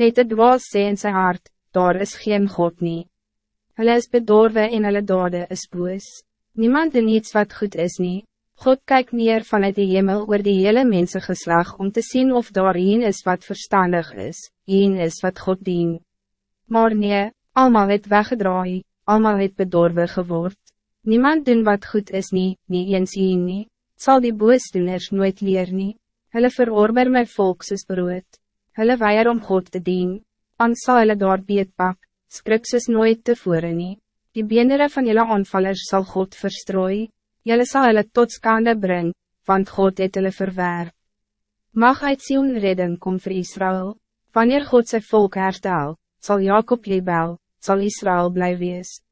Net het dwaas sê in sy hart, daar is geen God nie. Hulle is bedorwe en hulle dade is boos. Niemand doen iets wat goed is nie. God kijkt neer vanuit de hemel oor die hele mensengeslag om te zien of daar een is wat verstandig is, een is wat God dien. Maar nee, allemaal het weggedraai, allemaal het bedorwe geword. Niemand doen wat goed is nie, nie eens een nie. Sal die boosdoeners nooit leer nie. Hulle verorber my volk soos brood. Hulle weier om God te dien. An sal hulle daar beetpak, skrik soos nooit tevore nie. Die beenere van jullie aanvallers zal God verstrooi. Jullie zal hulle tot skande brengen, want God het hulle verwerp. Mag uit Sion redden kom voor Israël. Wanneer God zijn volk herstel, zal Jacob jebel, zal Israël blijven wees.